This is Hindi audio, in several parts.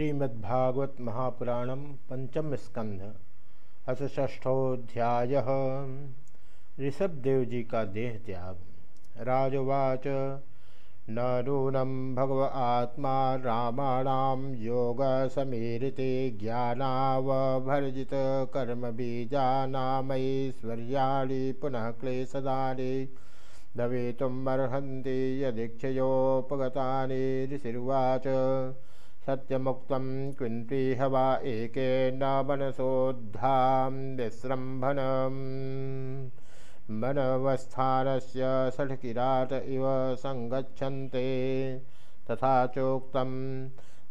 श्रीमद्भागवत महापुराणम पंचम स्कंध अथ ष्ठोध्याय ऋषभदेव जी का देह त्याग राजवाच न नूनम भगव आत्मा योग समीरिते ज्ञानावभर्जित कर्म बीजानामैश्वर्याणि पुनः क्लेशदानि। दवेतुमर्हन्ति यदीक्षयोपगतानि। ऋषिर्वाच सत्यमुक्तं क्विन्त्रिह वा एकेन मनसोद्धां विसृम्भनं मनवस्थानस्य षट्किराट इव सङ्गच्छन्ते। तथा चोक्तं,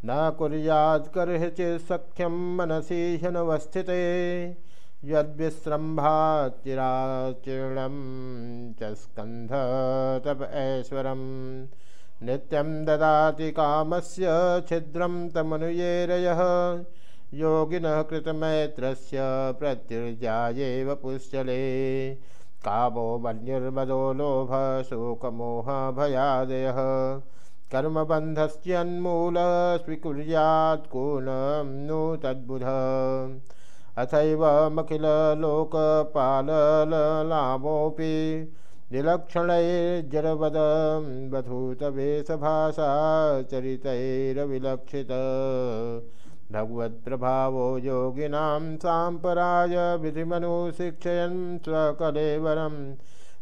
न कुर्यात् कर्हिचित् सख्यं मनसि ह्यनवस्थिते। यद्विसृम्भाचिराचीर्णं च तप ऐश्वरम्। नित्यं ददाति कामस्य छिद्रं तमनुयेरयः। योगिनः कृतमैत्रस्य प्रत्युर्जायेव पुश्चले कामो मन्युर्मदो लोभ शोकमोहभयादयः कर्मबन्धस्यन्मूल स्वीकुर्यात् को नु तद्बुध। अथैवमखिललोकपाललामोऽपि निलक्षणैर्जडवदम्बधूतवेशभाषा चरितैरविलक्षित भगवत्प्रभावो योगिनां साम्पराय विधिमनुशिक्षयन् स्वकलेवरं।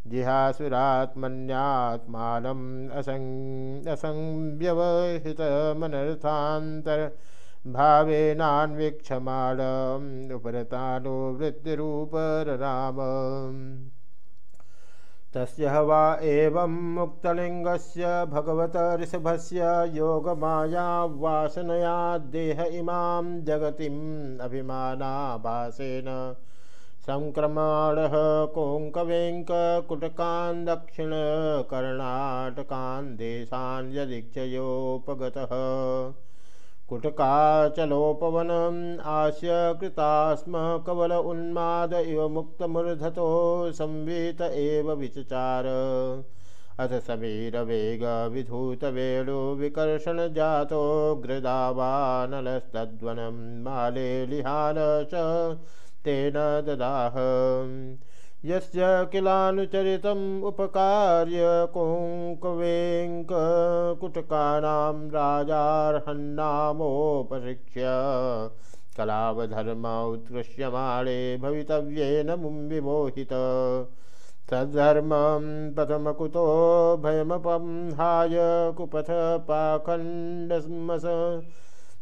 जिहासुरात्मन्यात्मानम् असङ् असंव्यवहितमनर्थान्तर। भावेनान्वीक्षमाणम् उपरतानो वृत्तिरूपरराम तस्य वा एवं मुक्तलिङ्गस्य भगवत ऋषभस्य योगमायावासनया देह इमां जगतिम् अभिमानाभासेन। सङ्क्रमणः कोङ्कवेङ्ककुटकान् दक्षिणकर्णाटकान् देशान् कुटकाचलोपवनम् आस्य कृता स्म कवल उन्माद इव मुक्तमूर्धतो संवीत एव विचचार। अथ समीरवेगविधूतवेणुविकर्षणजातो गृदावानलस्तद्वनं माले लिहान च तेन ददाह। यस्य किलानुचरितम् उपकार्य कोङ्कवेङ्ककुटकानां राजार्हन्नामोपशिक्ष्य। कलावधर्म उत्कृष्यमाणे भवितव्येन मुम्विमोहित तद्धर्मं प्रथमकुतो भयमपंहाय कुपथ पाखण्डमस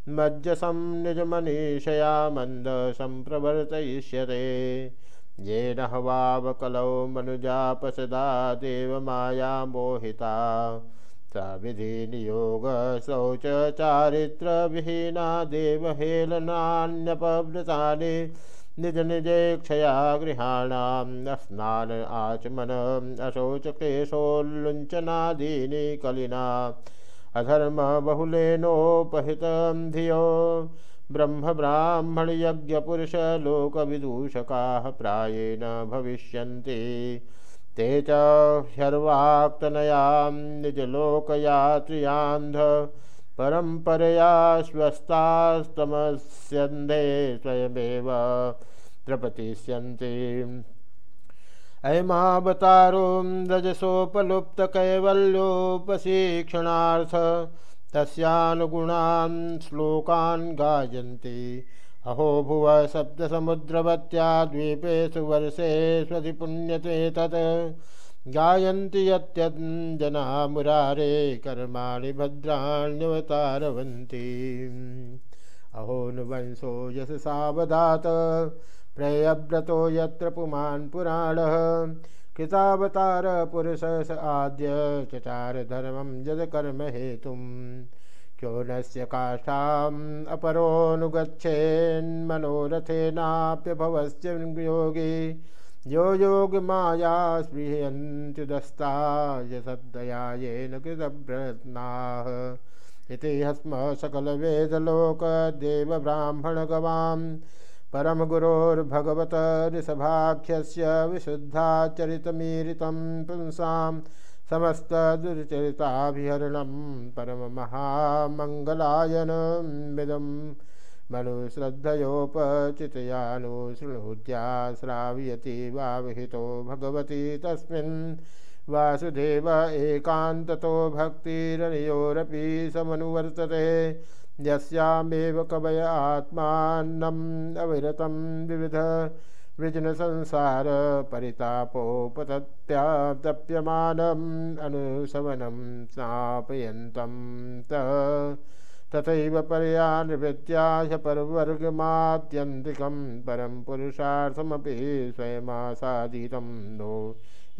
मज्जसं निजमनीषया मन्दसम्प्रवर्तयिष्यते। येन हवावकलौ मनुजापसदा देवमाया मोहिता। सा विधिनियोगशौच चारित्रविहीना देवहेलनान्यपवृतानि निज निजेक्षया गृहाणाम् स्नान आचमन अशौचक्लेशोल्लुञ्चनादीनि कलिना। अधर्म बहुलेनोपहितं धियो। ब्रह्म यज्ञ पुरुष लोकविदूषका प्राएण भविष्यन्ति। ते च ह्यर्वाक्तनयां निजलोकयात्र्यान्ध परम्परया स्वस्थास्तमस्यन्धे स्वयमेव प्रपतिष्यन्ति। अयमावतारो रजसोपलुप्तकैवल्योपशिक्षणार्थ तस्यानुगुणान् श्लोकान् गायन्ति। अहो भुव सप्तसमुद्रवत्या द्वीपेषु वर्षेष्वधिपुण्यते तत्। गायन्ति यत्यञ्जना मुरारे कर्माणि भद्राण्यवतारवन्ति। अहो नुवंशो यशसावधात प्रेयव्रतो यत्र पुमान् पुराणः। कृतावतार पुरुष आद्य चचार धर्मं यदकर्म हेतु क्यो नस्य काष्ठाम् अपरोऽनुगच्छेन्मनोरथेनाप्यभवस्य योगी यो योगमाया स्पृहयन्त्युदस्ता यसद्दया येन कृतव्रत्नाः इति हस्म परम गुरोर्भगवत ऋषभाख्यस्य विशुद्धाचरितमीरितं पुंसां समस्तदुर्चरिताभिहरणं परममहामङ्गलायनमिदं मनुश्रद्धयोपचितयानुशृणुत्या श्रावयति वावहितो भगवती तस्मिन् वासुदेव एकान्ततो भक्तिरनयोरपि समनुवर्तते यस्यामेव कवय आत्मानम् अविरतं विविध वृजन संसार परितापोपतप्यमानम् अनुशवनं स्नापयन्तं तथैव पर्यानिवृत्त्याह परवर्गमात्यन्तिकं परं पुरुषार्थमपि स्वयमासादितं नो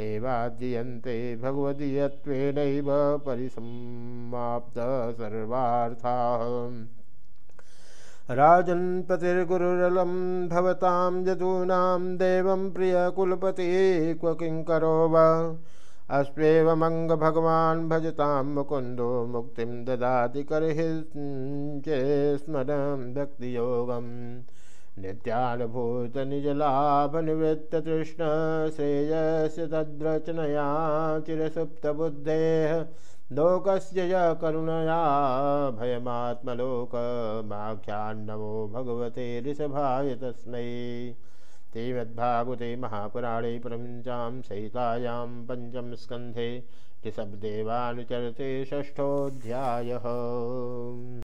एवाद्यन्ते भगवदीयत्वेनैव परिसमाप्त सर्वार्थाः। राजन्पतिर्गुरुरलं भवतां यदूनां देवं प्रियकुलपति क्व किङ्करो वा अस्वेवमङ्गभगवान् भजतां मुकुन्दो मुक्तिं ददाति कर्हि स्मरं भक्तियोगम्। नित्यानुभूतनिजलाभनिवृत्ततृष्णश्रेयस्य तद्रचनया, चिरसुप्तबुद्धेः, लोकस्य य करुणया भयमात्मलोकमाख्यान्नमो भगवते ऋषभाय तस्मै। श्रीमद्भागवते महापुराणे प्रपञ्चां सहितायां पञ्चम स्कन्धे ऋषभदेवानुचरते षष्ठोऽध्यायः।